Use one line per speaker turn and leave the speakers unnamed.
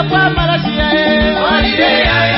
chapa marashi ya e. Onire ya e.